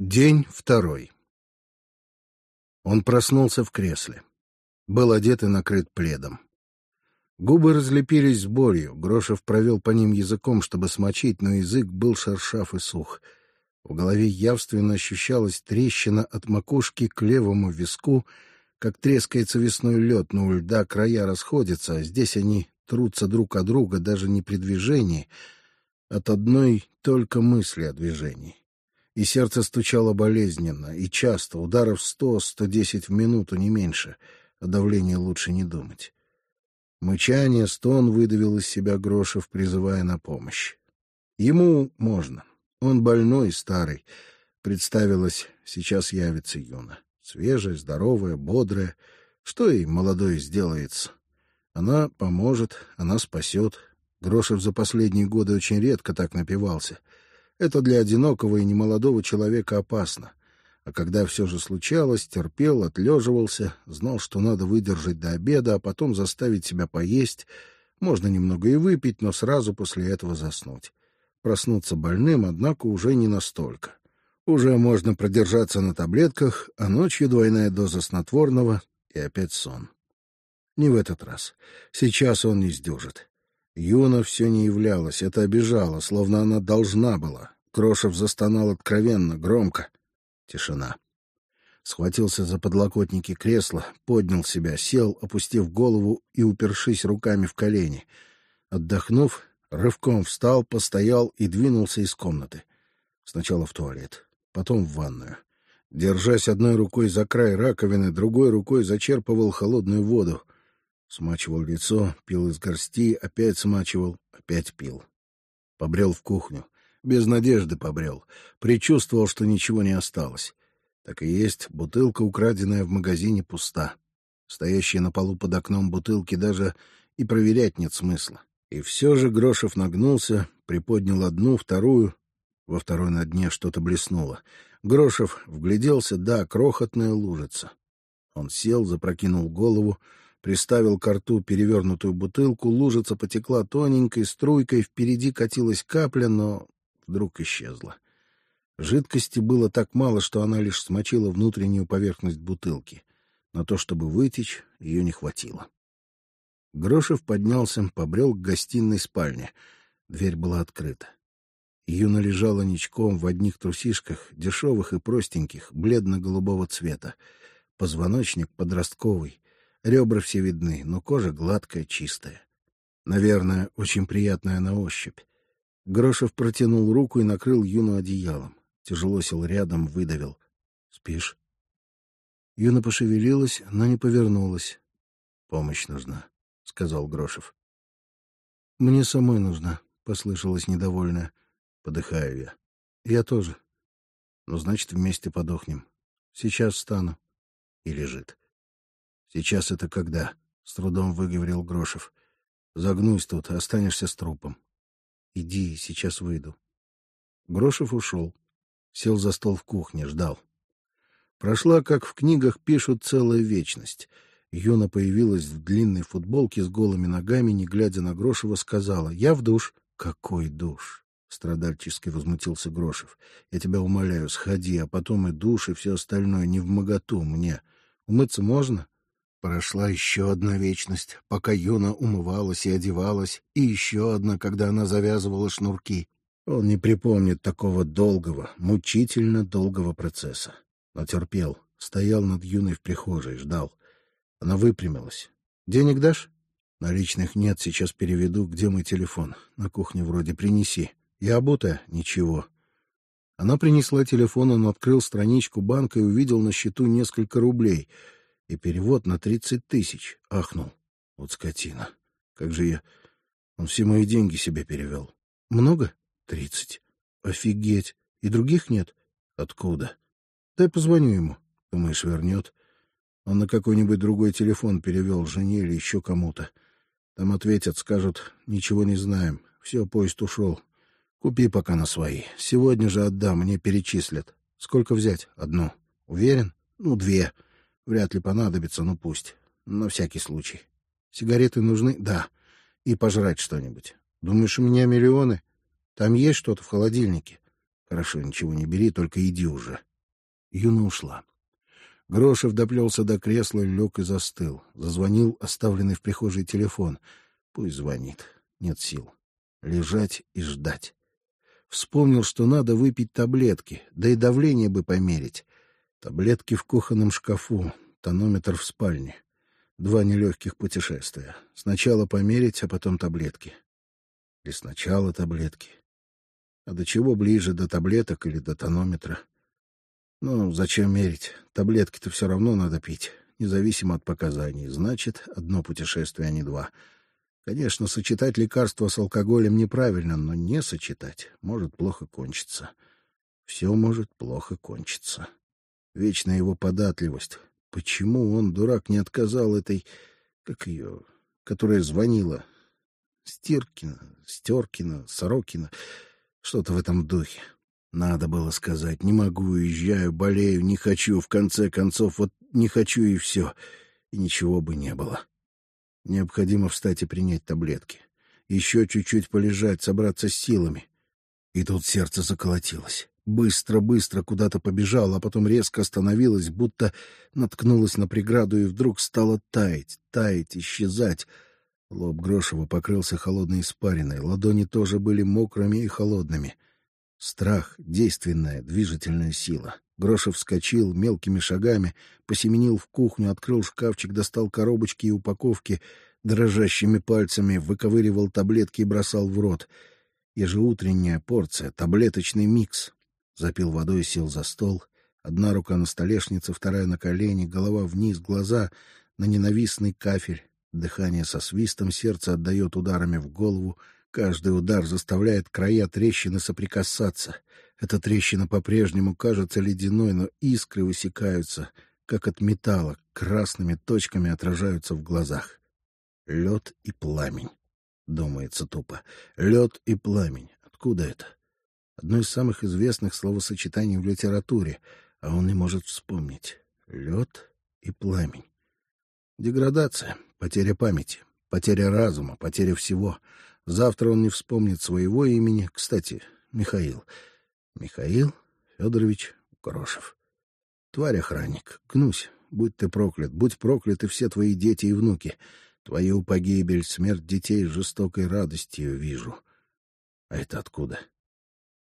День второй. Он проснулся в кресле. Был одет и накрыт пледом. Губы разлепились с болью. Грошев провел по ним языком, чтобы смочить, но язык был шершав и сух. В голове явственно ощущалась трещина от макушки к левому виску, как трескается весной лед, но у льда края расходятся, а здесь они трутся друг о друга даже не при движении, от одной только мысли о движении и сердце стучало болезненно, и часто, ударов сто-сто десять в минуту, не меньше. О давлении лучше не думать. Мычание, стон выдавил из себя Грошев, призывая на помощь. Ему можно. Он больной старый. Представилось, сейчас явится Юна. Свежая, здоровая, бодрая. Что ей молодой сделается? Она поможет, она спасет. Грошев за последние годы очень редко так напивался — это для одинокого и немолодого человека опасно. А когда все же случалось, терпел, отлеживался, знал, что надо выдержать до обеда, а потом заставить себя поесть. Можно немного и выпить, но сразу после этого заснуть. Проснуться больным, однако, уже не настолько. Уже можно продержаться на таблетках, а ночью двойная доза снотворного и опять сон. Не в этот раз. Сейчас он не сдюжит. Юна все не являлась, это обижало, словно она должна была. Крошев застонал откровенно, громко. Тишина. Схватился за подлокотники кресла, поднял себя, сел, опустив голову и упершись руками в колени. Отдохнув, рывком встал, постоял и двинулся из комнаты. Сначала в туалет, потом в ванную. Держась одной рукой за край раковины, другой рукой зачерпывал холодную воду. Смачивал лицо, пил из горсти, опять смачивал, опять пил. Побрел в кухню. Без надежды побрел. Причувствовал, что ничего не осталось. Так и есть, бутылка, украденная в магазине, пуста. Стоящие на полу под окном бутылки даже и проверять нет смысла. И все же Грошев нагнулся, приподнял одну, вторую. Во второй на дне что-то блеснуло. Грошев вгляделся, да, крохотная лужица. Он сел, запрокинул голову, приставил к рту перевернутую бутылку, лужица потекла тоненькой струйкой, впереди катилась капля, но вдруг исчезла. Жидкости было так мало, что она лишь смочила внутреннюю поверхность бутылки. На то, чтобы вытечь, ее не хватило. Грошев поднялся, побрел к гостиной спальне. Дверь была открыта. Юна лежала ничком в одних трусишках, дешевых и простеньких, бледно-голубого цвета. Позвоночник подростковый, ребра все видны, но кожа гладкая, чистая. Наверное, очень приятная на ощупь. Грошев протянул руку и накрыл Юну одеялом. Тяжело сел рядом, выдавил. — Спишь? Юна пошевелилась, но не повернулась. — Помощь нужна, — сказал Грошев. — Мне самой нужна, — послышалась недовольная. — Подыхаю я. — Я тоже. — Ну, значит, вместе подохнем. Сейчас встану. И лежит. — Сейчас это когда? — с трудом выговорил Грошев. — Загнусь тут, останешься с трупом. Иди, сейчас выйду. Грошев ушел. Сел за стол в кухне, ждал. Прошла, как в книгах пишут, целая вечность. Юна появилась в длинной футболке с голыми ногами, не глядя на Грошева, сказала: "Я в душ". "Какой душ?" страдальчески возмутился Грошев. "Я тебя умоляю, сходи, а потом и душ и все остальное не в моготу мне. Умыться можно?" Прошла еще одна вечность, пока Юна умывалась и одевалась, и еще одна, когда она завязывала шнурки. Он не припомнит такого долгого, мучительно долгого процесса. Но терпел, стоял над Юной в прихожей, ждал. Она выпрямилась. «Денег дашь?» «Наличных нет, сейчас переведу. Где мой телефон?» «На кухне вроде. Принеси». «Я обутая?» «Ничего». Она принесла телефон, он открыл страничку банка и увидел на счету несколько рублей — и перевод на тридцать тысяч. Ахнул. Вот скотина. Как же я... Он все мои деньги себе перевел. Много? Тридцать. Офигеть. И других нет? Откуда? Дай позвоню ему. Думаешь, вернет? Он на какой-нибудь другой телефон перевел жене или еще кому-то. Там ответят, скажут, ничего не знаем. Все, поезд ушел. Купи пока на свои. Сегодня же отдам, мне перечислят. Сколько взять? Одну. Уверен? Ну, две. Вряд ли понадобится, но пусть. На всякий случай. Сигареты нужны? Да. И пожрать что-нибудь. Думаешь, у меня миллионы? Там есть что-то в холодильнике? Хорошо, ничего не бери, только иди уже. Юна ушла. Грошев доплелся до кресла, лег и застыл. Зазвонил оставленный в прихожей телефон. Пусть звонит. Нет сил. Лежать и ждать. Вспомнил, что надо выпить таблетки, да и давление бы померить. Таблетки в кухонном шкафу, тонометр в спальне. Два нелегких путешествия. Сначала померить, а потом таблетки. Или сначала таблетки. А до чего ближе, до таблеток или до тонометра? Ну, зачем мерить? Таблетки-то все равно надо пить, независимо от показаний. Значит, одно путешествие, а не два. Конечно, сочетать лекарства с алкоголем неправильно, но не сочетать может плохо кончиться. Все может плохо кончиться. Вечная его податливость. Почему он, дурак, не отказал этой... Как ее... Которая звонила? Стиркина, Стеркина, Сорокина. Что-то в этом духе. Надо было сказать, не могу, уезжаю, болею, не хочу, в конце концов, вот не хочу и все. И ничего бы не было. Необходимо встать и принять таблетки. Еще чуть-чуть полежать, собраться с силами. И тут сердце заколотилось. Быстро-быстро куда-то побежало, а потом резко остановилось, будто наткнулось на преграду и вдруг стало таять, таять, исчезать. Лоб Грошева покрылся холодной испариной, ладони тоже были мокрыми и холодными. Страх — действенная, движительная сила. Грошев вскочил мелкими шагами, посеменил в кухню, открыл шкафчик, достал коробочки и упаковки, дрожащими пальцами выковыривал таблетки и бросал в рот. Ежеутренняя порция, таблеточный микс. Запил водой и сел за стол. Одна рука на столешнице, вторая на колени, голова вниз, глаза на ненавистный кафель. Дыхание со свистом, сердце отдает ударами в голову. Каждый удар заставляет края трещины соприкасаться — эта трещина по-прежнему кажется ледяной, но искры высекаются, как от металла, красными точками отражаются в глазах. Лед и пламень. Думается тупо. Лед и пламень. Откуда это? Одно из самых известных словосочетаний в литературе, а он не может вспомнить. Лед и пламень. Деградация, потеря памяти, потеря разума, потеря всего. Завтра он не вспомнит своего имени. Кстати, Михаил — Михаил Федорович Крошев. Тварь-охранник, гнусь, будь ты проклят, будь прокляты все твои дети и внуки. Твою погибель, смерть детей жестокой радостью вижу. А это откуда?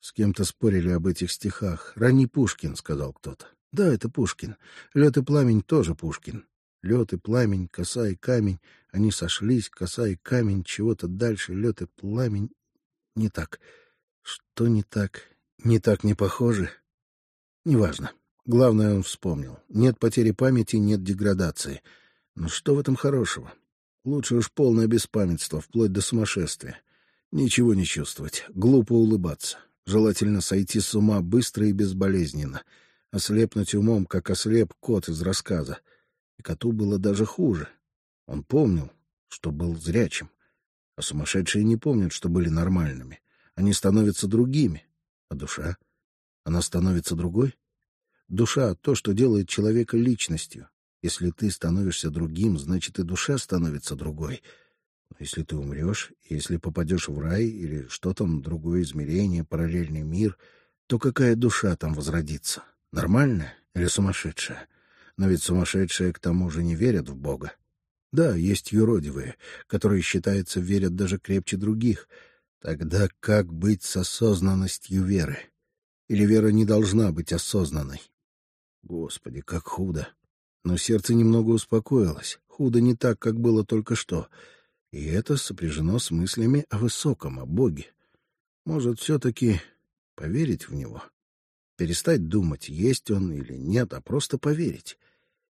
С кем-то спорили об этих стихах. Ранний Пушкин, сказал кто-то. Да, это Пушкин. Лед и пламень тоже Пушкин. Лед и пламень, коса и камень. Они сошлись, коса и камень, чего-то дальше, лед и пламень. Не так. Что не так? Не так не похожи? Неважно. Главное, он вспомнил. Нет потери памяти, нет деградации. Но что в этом хорошего? Лучше уж полное беспамятство, вплоть до сумасшествия. Ничего не чувствовать, глупо улыбаться. Желательно сойти с ума быстро и безболезненно. Ослепнуть умом, как ослеп кот из рассказа. И коту было даже хуже. Он помнил, что был зрячим. А сумасшедшие не помнят, что были нормальными. Они становятся другими, а душа? Она становится другой? Душа — то, что делает человека личностью. Если ты становишься другим, значит и душа становится другой. Но если ты умрешь, если попадешь в рай или что там, другое измерение, параллельный мир, то какая душа там возродится? Нормальная или сумасшедшая? Но ведь сумасшедшие к тому же не верят в Бога. Да, есть юродивые, которые, считается, верят даже крепче других — Тогда как быть с осознанностью веры? Или вера не должна быть осознанной? Господи, как худо! Но сердце немного успокоилось. Худо не так, как было только что. И это сопряжено с мыслями о высоком, о Боге. Может, все-таки поверить в Него? Перестать думать, есть Он или нет, а просто поверить.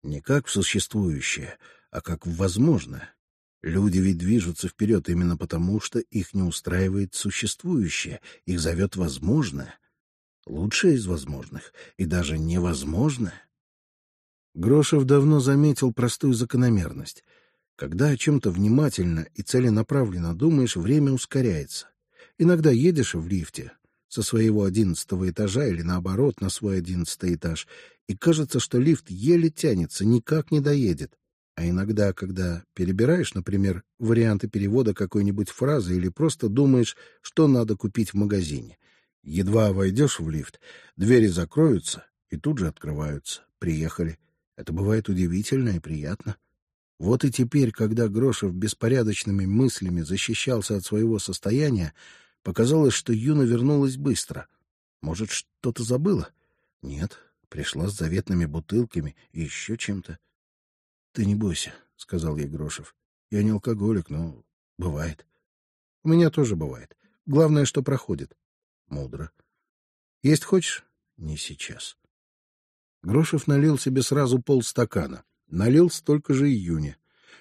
Не как в существующее, а как в возможное. Люди ведь движутся вперед именно потому, что их не устраивает существующее, их зовет возможное, лучшее из возможных и даже невозможное. Грошев давно заметил простую закономерность. Когда о чем-то внимательно и целенаправленно думаешь, время ускоряется. Иногда едешь в лифте со своего одиннадцатого этажа или наоборот на свой одиннадцатый этаж, и кажется, что лифт еле тянется, никак не доедет. А иногда, когда перебираешь, например, варианты перевода какой-нибудь фразы или просто думаешь, что надо купить в магазине, едва войдешь в лифт, двери закроются, и тут же открываются. Приехали. Это бывает удивительно и приятно. Вот и теперь, когда Грошев беспорядочными мыслями защищался от своего состояния, показалось, что Юна вернулась быстро. Может, что-то забыла? Нет, пришла с заветными бутылками и еще чем-то. — Ты не бойся, — сказал ей Грошев. — Я не алкоголик, но бывает. У меня тоже бывает. Главное, что проходит. Мудро. Есть хочешь? Не сейчас. Грошев налил себе сразу полстакана. Налил столько же июня.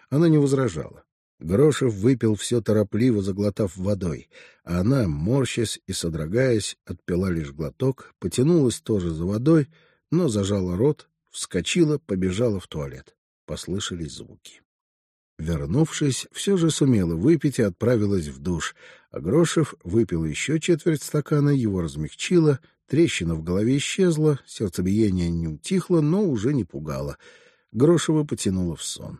Она не возражала. Грошев выпил все торопливо, заглотав водой, а она, морщась и содрогаясь, отпила лишь глоток, потянулась тоже за водой, но зажала рот, вскочила, побежала в туалет. Послышались звуки. Вернувшись, все же сумела выпить и отправилась в душ, а Грошев выпил еще четверть стакана, его размягчило, трещина в голове исчезла, сердцебиение не утихло, но уже не пугало. Грошева потянуло в сон.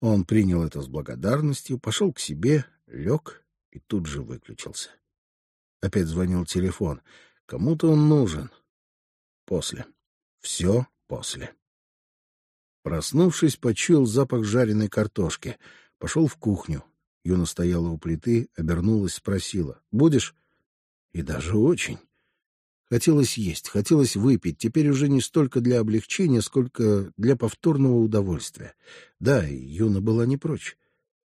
Он принял это с благодарностью, пошел к себе, лег и тут же выключился. Опять звонил телефон. Кому-то он нужен. После. Все после. Проснувшись, почуял запах жареной картошки. Пошел в кухню. Юна стояла у плиты, обернулась, спросила. «Будешь?» И даже очень. Хотелось есть, хотелось выпить, теперь уже не столько для облегчения, сколько для повторного удовольствия. Да, Юна была не прочь.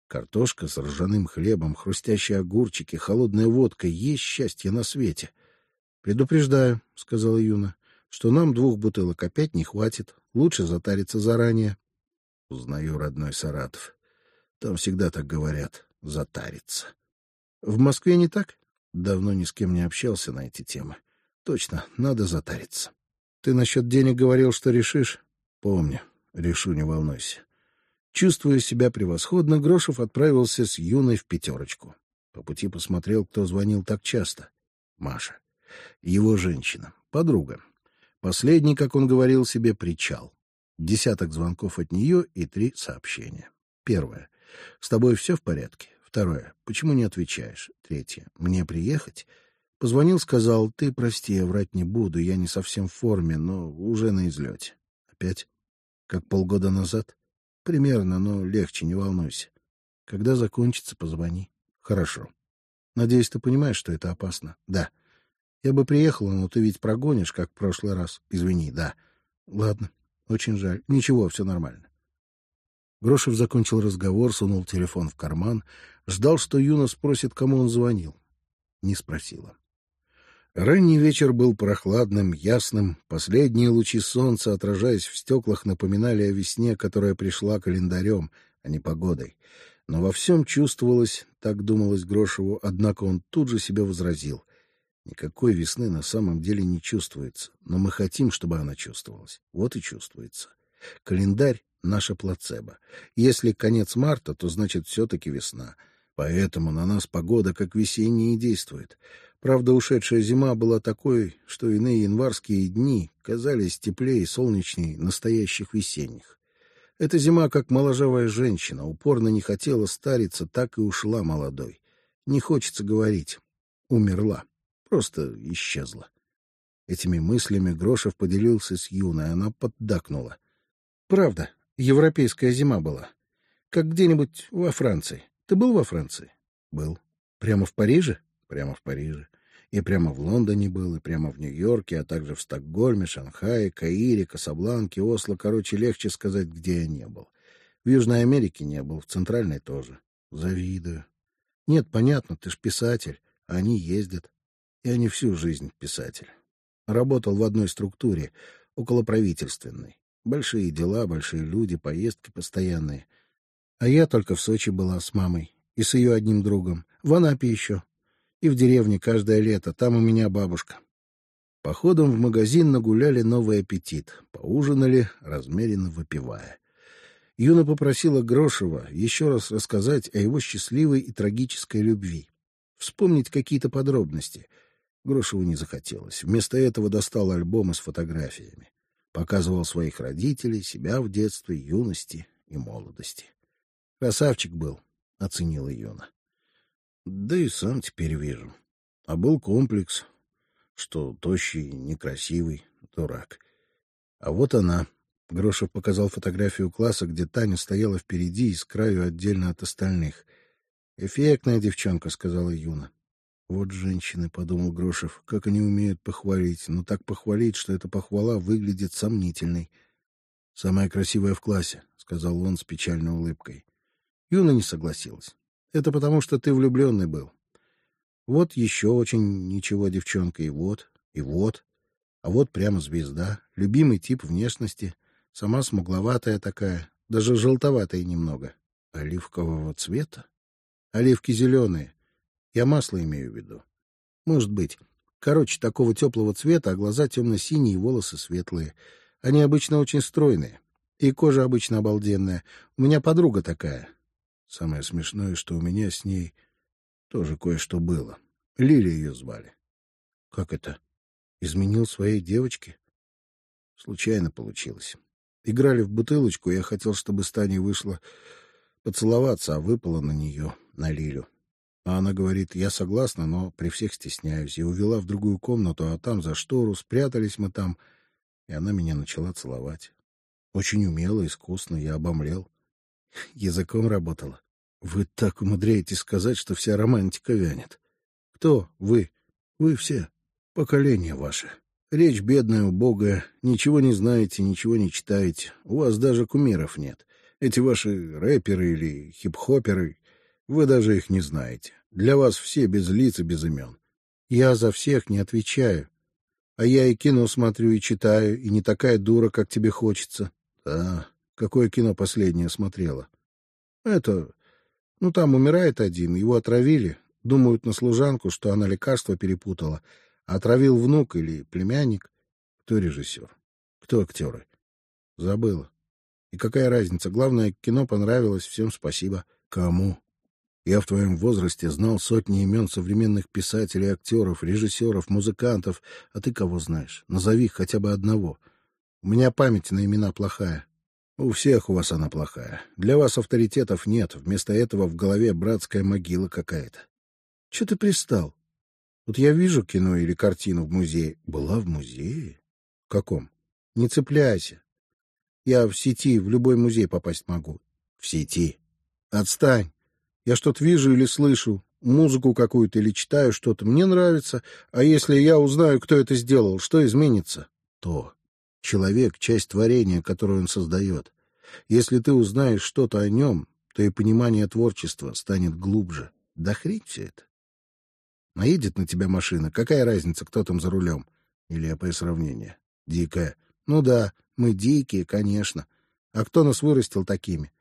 Картошка с ржаным хлебом, хрустящие огурчики, холодная водка — есть счастье на свете. — Предупреждаю, — сказала Юна, — что нам двух бутылок опять не хватит. Лучше затариться заранее. Узнаю родной Саратов. Там всегда так говорят — затариться. В Москве не так? Давно ни с кем не общался на эти темы. Точно, надо затариться. Ты насчет денег говорил, что решишь? Помню. Решу, не волнуйся. Чувствуя себя превосходно, Грошев отправился с Юной в пятерочку. По пути посмотрел, кто звонил так часто. Маша. Его женщина. Подруга. Последний, как он говорил себе, причал. Десяток звонков от нее и три сообщения. Первое. «С тобой все в порядке?» Второе. «Почему не отвечаешь?» Третье. «Мне приехать?» Позвонил, сказал, «Ты прости, я врать не буду, я не совсем в форме, но уже на излете». Опять? Как полгода назад? Примерно, но легче, не волнуйся. Когда закончится, позвони. Хорошо. Надеюсь, ты понимаешь, что это опасно? Да. Я бы приехала, но ты ведь прогонишь, как в прошлый раз. Извини, да. Ладно, очень жаль. Ничего, все нормально. Грошев закончил разговор, сунул телефон в карман, ждал, что Юна спросит, кому он звонил. Не спросила. Ранний вечер был прохладным, ясным, последние лучи солнца, отражаясь в стеклах, напоминали о весне, которая пришла календарем, а не погодой. Но во всем чувствовалось, так думалось Грошеву, однако он тут же себе возразил. Никакой весны на самом деле не чувствуется, но мы хотим, чтобы она чувствовалась. Вот и чувствуется. Календарь — наша плацебо. Если конец марта, то значит все-таки весна. Поэтому на нас погода как весенняя действует. Правда, ушедшая зима была такой, что иные январские дни казались теплее и солнечней настоящих весенних. Эта зима, как моложавая женщина, упорно не хотела стариться, так и ушла молодой. Не хочется говорить. Умерла просто исчезла. Этими мыслями Грошев поделился с Юной, она поддакнула. Правда, европейская зима была. Как где-нибудь во Франции. Ты был во Франции? Был. Прямо в Париже? Прямо в Париже. И прямо в Лондоне был, и прямо в Нью-Йорке, а также в Стокгольме, Шанхае, Каире, Касабланке, Осло. Короче, легче сказать, где я не был. В Южной Америке не был, в Центральной тоже. Завидую. Нет, понятно, ты ж писатель, а они ездят. Я не всю жизнь писатель. Работал в одной структуре, около правительственной. Большие дела, большие люди, поездки постоянные. А я только в Сочи была с мамой и с ее одним другом, в Анапе еще. И в деревне каждое лето, там у меня бабушка. Походом в магазин нагуляли новый аппетит, поужинали, размеренно выпивая. Юна попросила Грошева еще раз рассказать о его счастливой и трагической любви, вспомнить какие-то подробности — Грошеву не захотелось. Вместо этого достал альбомы с фотографиями. Показывал своих родителей, себя в детстве, юности и молодости. Красавчик был, — оценила Юна. Да и сам теперь вижу. А был комплекс, что тощий, некрасивый, дурак. А вот она. Грошев показал фотографию класса, где Таня стояла впереди и с краю отдельно от остальных. «Эффектная девчонка», — сказала Юна. «Вот женщины», — подумал Грошев, — «как они умеют похвалить, но так похвалить, что эта похвала выглядит сомнительной». «Самая красивая в классе», — сказал он с печальной улыбкой. Юна не согласилась. «Это потому, что ты влюбленный был. Вот еще очень ничего девчонка, и вот, и вот. А вот прямо звезда, любимый тип внешности, сама смугловатая такая, даже желтоватая немного, оливкового цвета. Оливки зеленые. Я масло имею в виду. Может быть. Короче, такого теплого цвета, а глаза темно-синие, волосы светлые. Они обычно очень стройные. И кожа обычно обалденная. У меня подруга такая. Самое смешное, что у меня с ней тоже кое-что было. Лили ее звали. Как это? Изменил своей девочке? Случайно получилось. Играли в бутылочку, я хотел, чтобы с вышла поцеловаться, а выпала на нее, на Лилю. А она говорит, я согласна, но при всех стесняюсь. И увела в другую комнату, а там за штору, спрятались мы там, и она меня начала целовать. Очень умело, искусно, я обомлел. Языком работала. Вы так умудряетесь сказать, что вся романтика вянет. Кто вы? Вы все. Поколение ваше. Речь бедная, убогая, ничего не знаете, ничего не читаете. У вас даже кумиров нет. Эти ваши рэперы или хип-хоперы, вы даже их не знаете. Для вас все без лиц и без имен. Я за всех не отвечаю. А я и кино смотрю, и читаю, и не такая дура, как тебе хочется. Да, какое кино последнее смотрела? Это... Ну, там умирает один, его отравили. Думают на служанку, что она лекарство перепутала. Отравил внук или племянник? Кто режиссер? Кто актеры? Забыла. И какая разница? Главное, кино понравилось, всем спасибо. Кому? Я в твоем возрасте знал сотни имен современных писателей, актеров, режиссеров, музыкантов. А ты кого знаешь? Назови хотя бы одного. У меня память на имена плохая. У всех у вас она плохая. Для вас авторитетов нет. Вместо этого в голове братская могила какая-то. Че ты пристал? Вот я вижу кино или картину в музее. Была в музее? В каком? Не цепляйся. Я в сети в любой музей попасть могу. В сети. Отстань. Я что-то вижу или слышу, музыку какую-то или читаю что-то. Мне нравится. А если я узнаю, кто это сделал, что изменится? То. Человек — часть творения, которое он создает. Если ты узнаешь что-то о нем, то и понимание творчества станет глубже. Да хрень все это. Наедет на тебя машина, какая разница, кто там за рулем? Нелепое сравнение. Дикая. Ну да, мы дикие, конечно. А кто нас вырастил такими?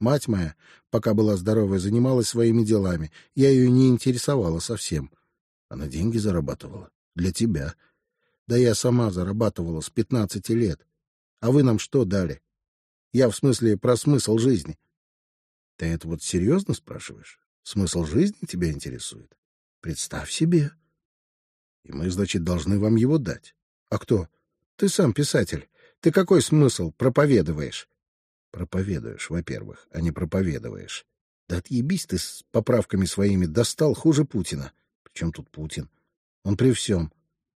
Мать моя, пока была здоровая, занималась своими делами. Я ее не интересовала совсем. Она деньги зарабатывала. Для тебя. Да я сама зарабатывала с пятнадцати лет. А вы нам что дали? Я в смысле про смысл жизни. Ты это вот серьезно спрашиваешь? Смысл жизни тебя интересует? Представь себе. И мы, значит, должны вам его дать. А кто? Ты сам писатель. Ты какой смысл проповедуешь? Проповедуешь, во-первых, а не проповедуешь. Да отъебись ты с поправками своими, достал хуже Путина. Причем тут Путин? Он при всем.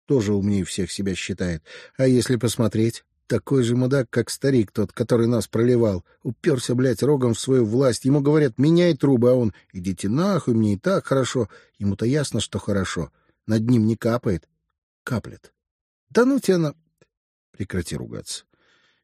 Тоже умнее всех себя считает. А если посмотреть, такой же мудак, как старик тот, который нас проливал. Уперся, блядь, рогом в свою власть. Ему говорят, меняй трубы, а он, идите нахуй, мне и так хорошо. Ему-то ясно, что хорошо. Над ним не капает. Каплет. Да ну тебя на... Прекрати ругаться.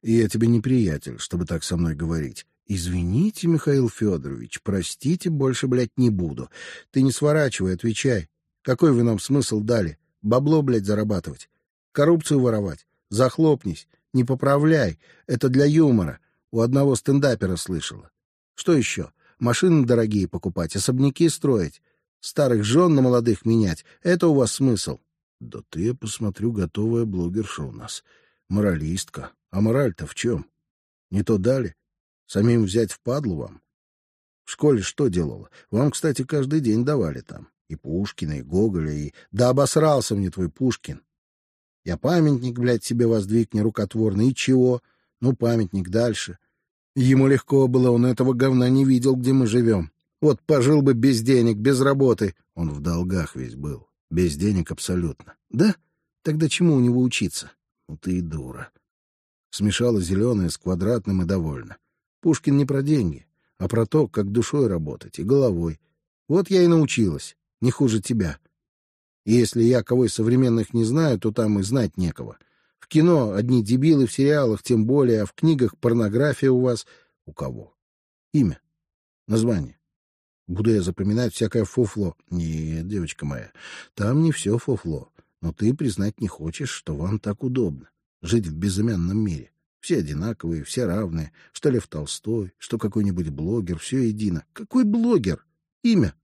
Я тебе не приятель, чтобы так со мной говорить. Извините, Михаил Федорович, простите, больше, блядь, не буду. Ты не сворачивай, отвечай. Какой вы нам смысл дали? Бабло, блядь, зарабатывать? Коррупцию воровать? Захлопнись. Не поправляй. Это для юмора. У одного стендапера слышала. Что еще? Машины дорогие покупать, особняки строить, старых жен на молодых менять. Это у вас смысл? Да ты, я посмотрю, готовая блогерша у нас. Моралистка. А мораль-то в чем? Не то дали? Самим взять в вам? В школе что делала? Вам, кстати, каждый день давали там. И Пушкина, и Гоголя, и... Да обосрался мне твой Пушкин. Я памятник, блядь, себе воздвиг нерукотворный. И чего? Ну, памятник дальше. Ему легко было, он этого говна не видел, где мы живем. Вот пожил бы без денег, без работы. Он в долгах весь был. Без денег абсолютно. Да? Тогда чему у него учиться? Ну ты и дура. Смешала зеленое с квадратным и довольна. Пушкин не про деньги, а про то, как душой работать и головой. Вот я и научилась, не хуже тебя. И если я кого из современных не знаю, то там и знать некого. В кино одни дебилы, в сериалах тем более, а в книгах порнография у вас. У кого? Имя. Название. Буду я запоминать всякое фуфло. Нет, девочка моя, там не все фуфло. Но ты признать не хочешь, что вам так удобно жить в безымянном мире. Все одинаковые, все равные. Что Лев Толстой, что какой-нибудь блогер, все едино. Какой блогер? Имя?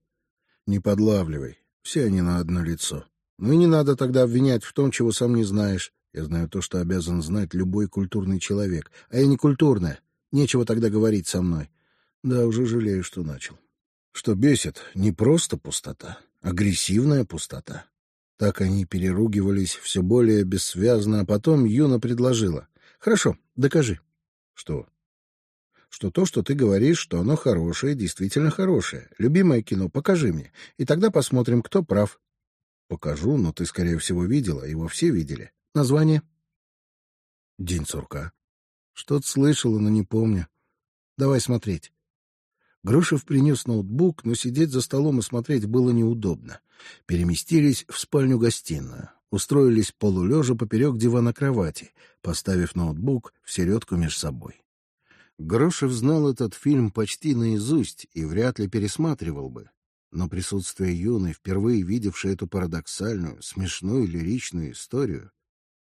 Не подлавливай. Все они на одно лицо. Ну и не надо тогда обвинять в том, чего сам не знаешь. Я знаю то, что обязан знать любой культурный человек. А я не культурная. Нечего тогда говорить со мной. Да, уже жалею, что начал. Что бесит, не просто пустота, агрессивная пустота. Так они переругивались все более бессвязно, а потом Юна предложила. — Хорошо, докажи. — Что? — Что то, что ты говоришь, что оно хорошее, действительно хорошее. Любимое кино, покажи мне, и тогда посмотрим, кто прав. — Покажу, но ты, скорее всего, видела, его все видели. Название? — День сурка. Что-то слышала, но не помню. Давай смотреть. Грушев принес ноутбук, но сидеть за столом и смотреть было неудобно. Переместились в спальню-гостиную. Устроились полулежа поперек дивана кровати, поставив ноутбук в середку меж собой. Грушев знал этот фильм почти наизусть и вряд ли пересматривал бы. Но присутствие юной, впервые видевшей эту парадоксальную, смешную лиричную историю,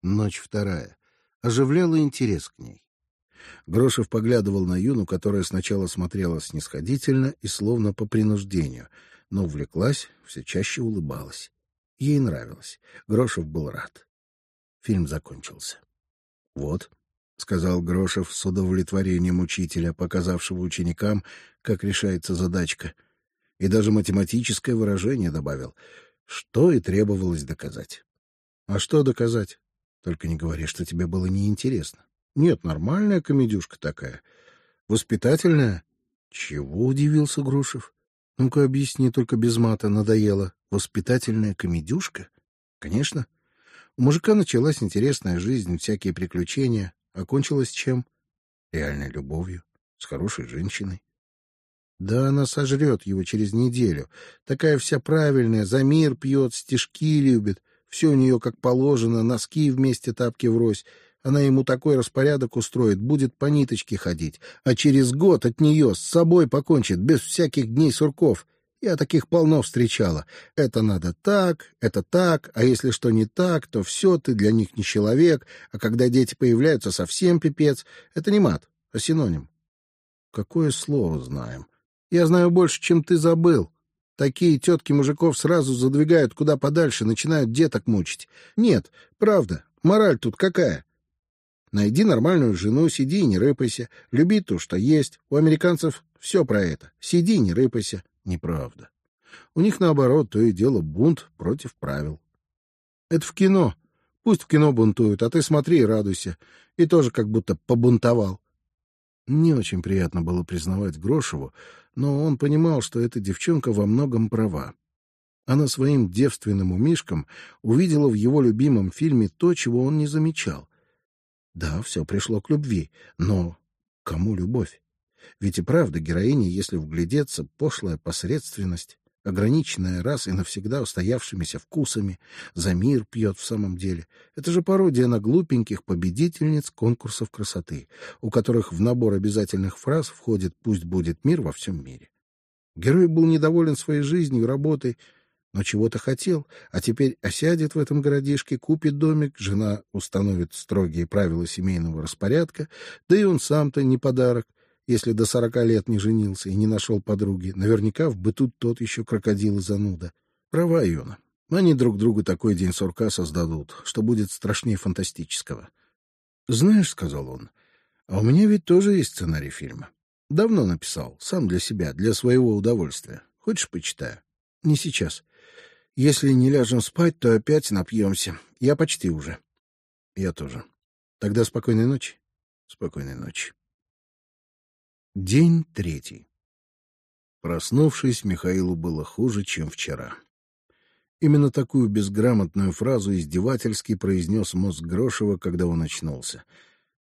«Ночь вторая», оживляло интерес к ней. Грошев поглядывал на Юну, которая сначала смотрела снисходительно и словно по принуждению, но увлеклась, все чаще улыбалась. Ей нравилось. Грошев был рад. Фильм закончился. «Вот», — сказал Грошев с удовлетворением учителя, показавшего ученикам, как решается задачка, и даже математическое выражение добавил, что и требовалось доказать. «А что доказать? Только не говори, что тебе было неинтересно». Нет, нормальная комедюшка такая. Воспитательная? Чего удивился Грушев? Ну-ка объясни, только без мата надоело. Воспитательная комедюшка? Конечно. У мужика началась интересная жизнь, всякие приключения. Окончилась чем? Реальной любовью. С хорошей женщиной. Да она сожрет его через неделю. Такая вся правильная, за мир пьет, стишки любит. Все у нее как положено, носки вместе тапки врозь. Она ему такой распорядок устроит, будет по ниточке ходить, а через год от нее с собой покончит, без всяких дней сурков. Я таких полно встречала. Это надо так, это так, а если что не так, то все, ты для них не человек, а когда дети появляются, совсем пипец. Это не мат, а синоним. Какое слово знаем? Я знаю больше, чем ты забыл. Такие тетки мужиков сразу задвигают куда подальше, начинают деток мучить. Нет, правда, мораль тут какая? Найди нормальную жену, сиди и не рыпайся. Люби то, что есть. У американцев все про это. Сиди не рыпайся. Неправда. У них, наоборот, то и дело бунт против правил. Это в кино. Пусть в кино бунтуют, а ты смотри и радуйся. И тоже как будто побунтовал. Не очень приятно было признавать Грошеву, но он понимал, что эта девчонка во многом права. Она своим девственным умишком увидела в его любимом фильме то, чего он не замечал. Да, все пришло к любви, но кому любовь? Ведь и правда героиня, если вглядеться, пошлая посредственность, ограниченная раз и навсегда устоявшимися вкусами, за мир пьет в самом деле. Это же пародия на глупеньких победительниц конкурсов красоты, у которых в набор обязательных фраз входит «пусть будет мир во всем мире». Герой был недоволен своей жизнью, работой, но чего-то хотел, а теперь осядет в этом городишке, купит домик, жена установит строгие правила семейного распорядка, да и он сам-то не подарок, если до сорока лет не женился и не нашел подруги. Наверняка в быту тот еще крокодил и зануда. Права Юна. Они друг другу такой день сурка создадут, что будет страшнее фантастического. «Знаешь, — сказал он, — а у меня ведь тоже есть сценарий фильма. Давно написал, сам для себя, для своего удовольствия. Хочешь, почитаю?» «Не сейчас. Если не ляжем спать, то опять напьемся. Я почти уже. Я тоже. Тогда спокойной ночи. Спокойной ночи. День третий. Проснувшись, Михаилу было хуже, чем вчера. Именно такую безграмотную фразу издевательски произнес мозг Грошева, когда он очнулся.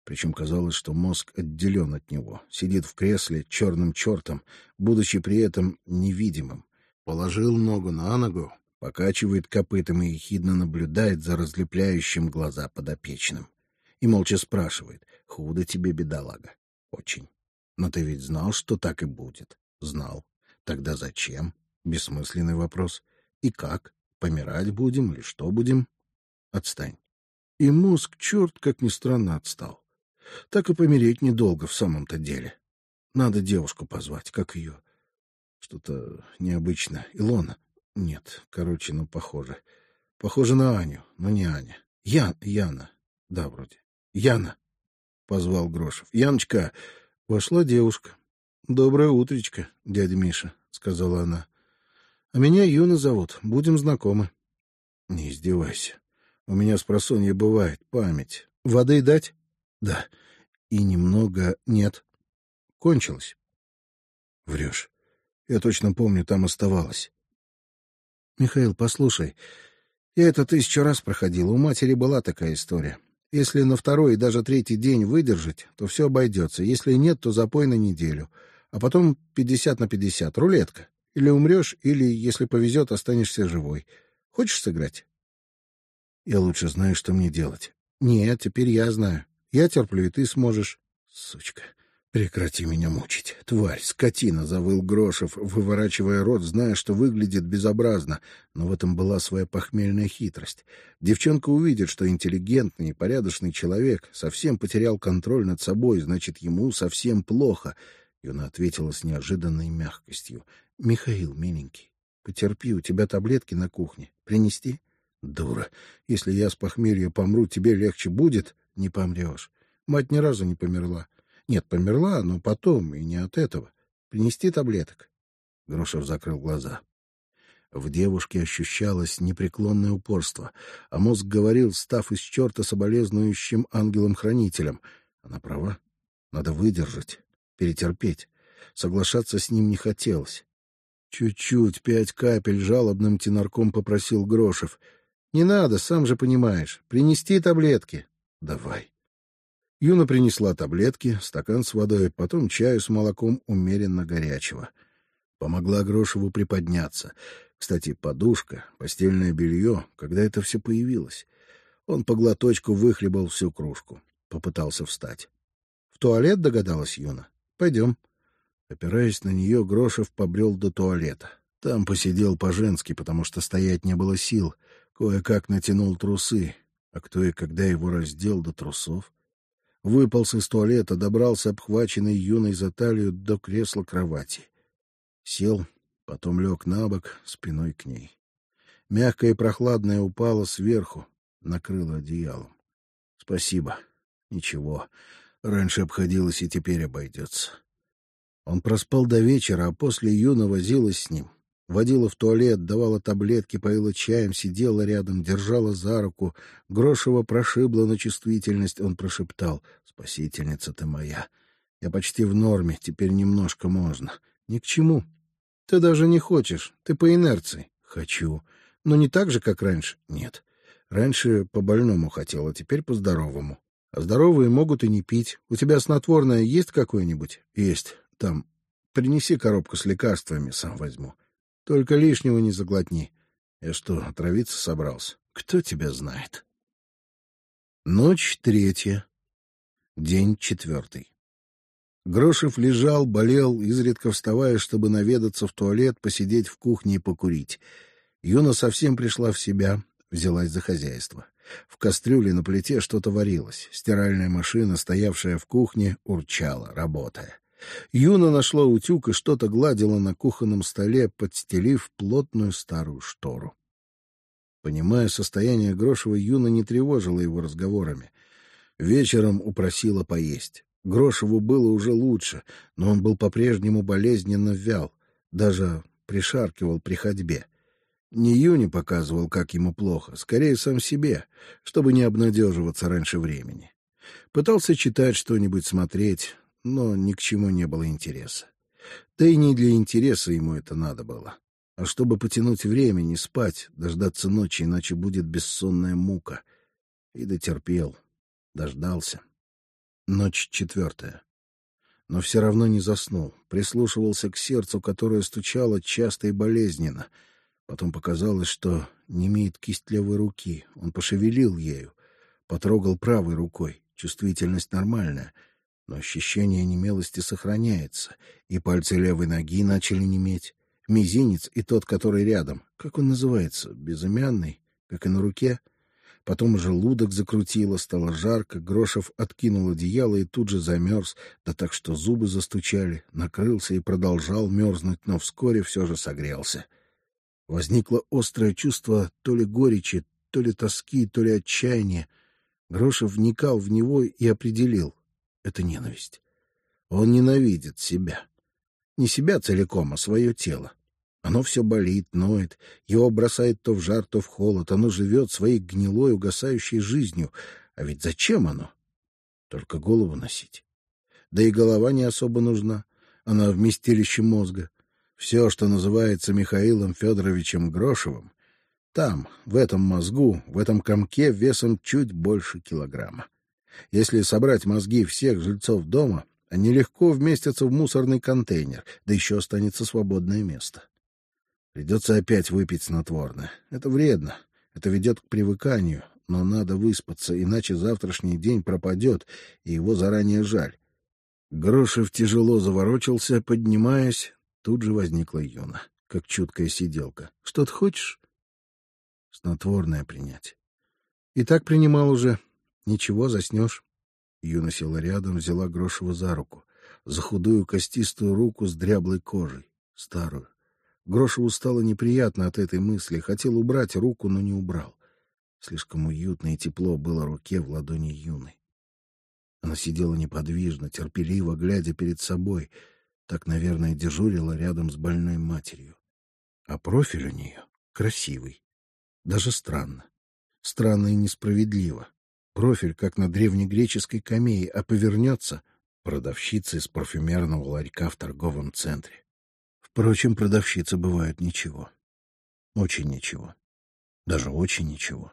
Причем казалось, что мозг отделен от него, сидит в кресле черным чертом, будучи при этом невидимым. Положил ногу на ногу, покачивает копытом и ехидно наблюдает за разлепляющим глаза подопечным. И молча спрашивает, худо тебе, бедолага? Очень. Но ты ведь знал, что так и будет? Знал. Тогда зачем? Бессмысленный вопрос. И как? Помирать будем или что будем? Отстань. И мозг, черт, как ни странно, отстал. Так и помереть недолго в самом-то деле. Надо девушку позвать, как ее. Что-то необычно. Илона? Нет, короче, ну, похоже. Похоже на Аню, но не Аня. Ян, Яна. Да, вроде. Яна, — позвал Грошев. Яночка, вошла девушка. Доброе утречко, дядя Миша, — сказала она. А меня Юна зовут. Будем знакомы. Не издевайся. У меня с просонья бывает память. Воды дать? Да. И немного нет. Кончилось. Врешь. Я точно помню, там оставалось. Михаил, послушай, я это тысячу раз проходил. У матери была такая история. Если на второй и даже третий день выдержать, то все обойдется. Если нет, то запой на неделю. А потом пятьдесят на пятьдесят. Рулетка. Или умрешь, или, если повезет, останешься живой. Хочешь сыграть? Я лучше знаю, что мне делать. Нет, теперь я знаю. Я терплю, и ты сможешь. Сучка. Прекрати меня мучить. Тварь, скотина, завыл Грошев, выворачивая рот, зная, что выглядит безобразно, но в этом была своя похмельная хитрость. Девчонка увидит, что интеллигентный порядочный человек совсем потерял контроль над собой, значит, ему совсем плохо. И она ответила с неожиданной мягкостью: "Михаил, миленький, потерпи, у тебя таблетки на кухне. Принести?" "Дура. Если я с похмелья помру, тебе легче будет, не помрешь. Мать ни разу не померла. Нет, померла, но потом, и не от этого. Принести таблеток. Грошев закрыл глаза. В девушке ощущалось непреклонное упорство, а мозг говорил, став из черта соболезнующим ангелом-хранителем. Она права. Надо выдержать, перетерпеть. Соглашаться с ним не хотелось. Чуть-чуть, пять капель, жалобным тенорком попросил Грошев. Не надо, сам же понимаешь. Принести таблетки. Давай. Юна принесла таблетки, стакан с водой, потом чаю с молоком умеренно горячего. Помогла Грошеву приподняться. Кстати, подушка, постельное белье, когда это все появилось. Он по глоточку выхлебал всю кружку. Попытался встать. — В туалет догадалась Юна? — Пойдем. Опираясь на нее, Грошев побрел до туалета. Там посидел по-женски, потому что стоять не было сил. Кое-как натянул трусы. А кто и когда его раздел до трусов? Выполз из туалета, добрался обхваченный юной за талию до кресла кровати. Сел, потом лег на бок, спиной к ней. Мягкое и прохладное упало сверху, накрыло одеялом. Спасибо. Ничего. Раньше обходилось и теперь обойдется. Он проспал до вечера, а после Юна возилась с ним. Водила в туалет, давала таблетки, поила чаем, сидела рядом, держала за руку. Грошева прошибла на чувствительность. Он прошептал. «Спасительница ты моя. Я почти в норме, теперь немножко можно. Ни к чему. Ты даже не хочешь. Ты по инерции. Хочу. Но не так же, как раньше. Нет. Раньше по больному хотела, теперь по здоровому. А здоровые могут и не пить. У тебя снотворное есть какое-нибудь? Есть. Там. Принеси коробку с лекарствами, сам возьму. Только лишнего не заглотни. Я что, отравиться собрался? Кто тебя знает? Ночь третья. День четвертый. Грошев лежал, болел, изредка вставая, чтобы наведаться в туалет, посидеть в кухне и покурить. Юна совсем пришла в себя, взялась за хозяйство. В кастрюле на плите что-то варилось. Стиральная машина, стоявшая в кухне, урчала, работая. Юна нашла утюг и что-то гладила на кухонном столе, подстелив плотную старую штору. Понимая состояние Грошева, Юна не тревожила его разговорами. Вечером упросила поесть. Грошеву было уже лучше, но он был по-прежнему болезненно вял, даже пришаркивал при ходьбе. Не Юне показывал, как ему плохо, скорее сам себе, чтобы не обнадеживаться раньше времени. Пытался читать что-нибудь, смотреть, но ни к чему не было интереса. Да и не для интереса ему это надо было, а чтобы потянуть время, не спать, дождаться ночи, иначе будет бессонная мука. И дотерпел, дождался. Ночь четвертая. Но все равно не заснул. Прислушивался к сердцу, которое стучало часто и болезненно. Потом показалось, что не имеет кисть левой руки. Он пошевелил ею. Потрогал правой рукой. Чувствительность нормальная. Но ощущение немелости сохраняется. И пальцы левой ноги начали неметь. Мизинец и тот, который рядом. Как он называется? Безымянный? Как и на руке? — Потом желудок закрутило, стало жарко, Грошев откинул одеяло и тут же замерз, да так что зубы застучали, накрылся и продолжал мерзнуть, но вскоре все же согрелся. Возникло острое чувство то ли горечи, то ли тоски, то ли отчаяния. Грошев вникал в него и определил — это ненависть. Он ненавидит себя. Не себя целиком, а свое тело. Оно все болит, ноет, его бросает то в жар, то в холод, оно живет своей гнилой, угасающей жизнью. А ведь зачем оно? Только голову носить. Да и голова не особо нужна, она вместилище мозга. Все, что называется Михаилом Федоровичем Грошевым, там, в этом мозгу, в этом комке весом чуть больше килограмма. Если собрать мозги всех жильцов дома, они легко вместятся в мусорный контейнер, да еще останется свободное место. Придется опять выпить снотворное. Это вредно. Это ведет к привыканию. Но надо выспаться, иначе завтрашний день пропадет, и его заранее жаль. Грошев тяжело заворочился, поднимаясь. Тут же возникла Юна, как чуткая сиделка. — Что ты хочешь? — Снотворное принять. — И так принимал уже. Ничего, заснешь. Юна села рядом, взяла Грошева за руку. За худую костистую руку с дряблой кожей. Старую. Грошеву стало неприятно от этой мысли. Хотел убрать руку, но не убрал. Слишком уютно и тепло было руке в ладони юной. Она сидела неподвижно, терпеливо, глядя перед собой. Так, наверное, дежурила рядом с больной матерью. А профиль у нее красивый. Даже странно. Странно и несправедливо. Профиль, как на древнегреческой камее, а повернется — продавщица из парфюмерного ларька в торговом центре. Впрочем, продавщицы бывают ничего. Очень ничего. Даже очень ничего.